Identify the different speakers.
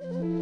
Speaker 1: you